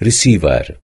receiver.